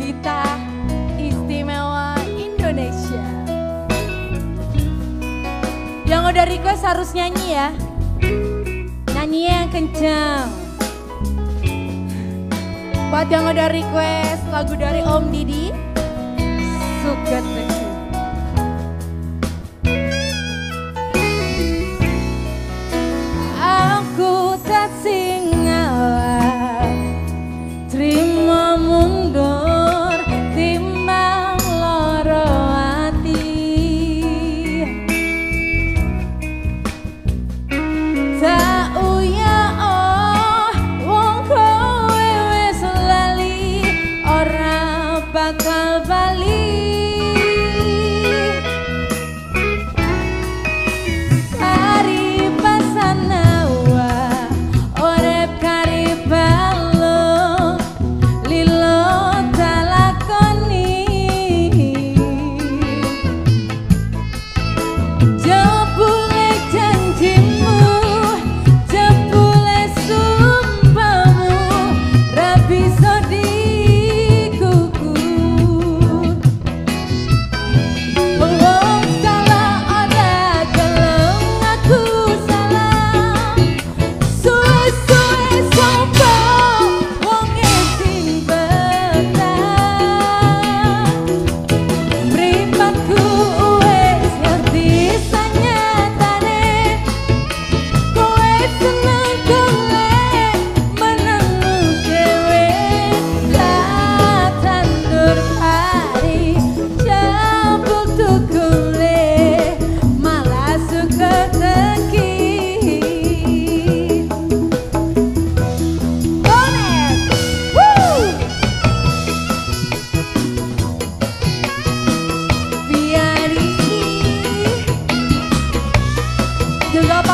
Kita istimewa Indonesia. Yang udah request harus nyanyi ya. Nyanyi yang kenceng. Buat yang udah request lagu dari Om Didi, Suket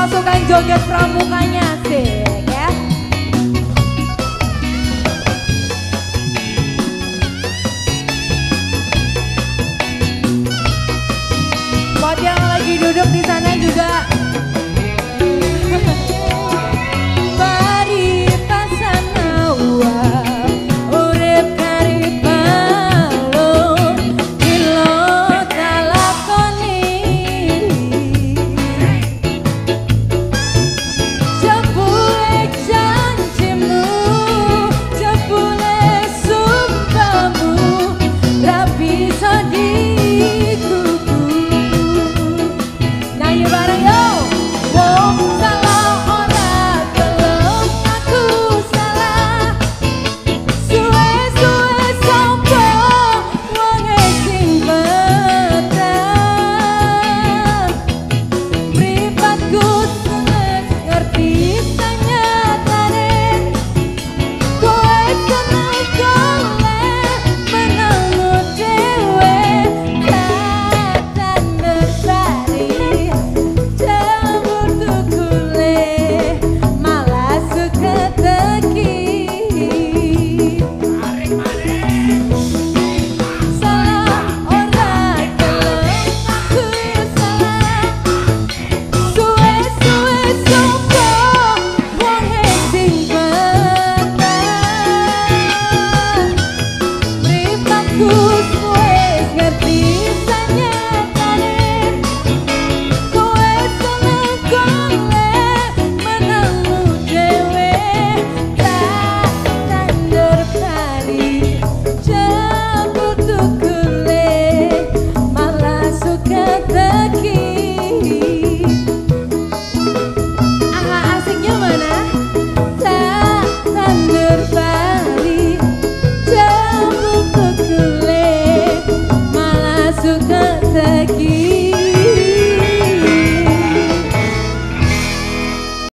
masukkan joget pramukanya sih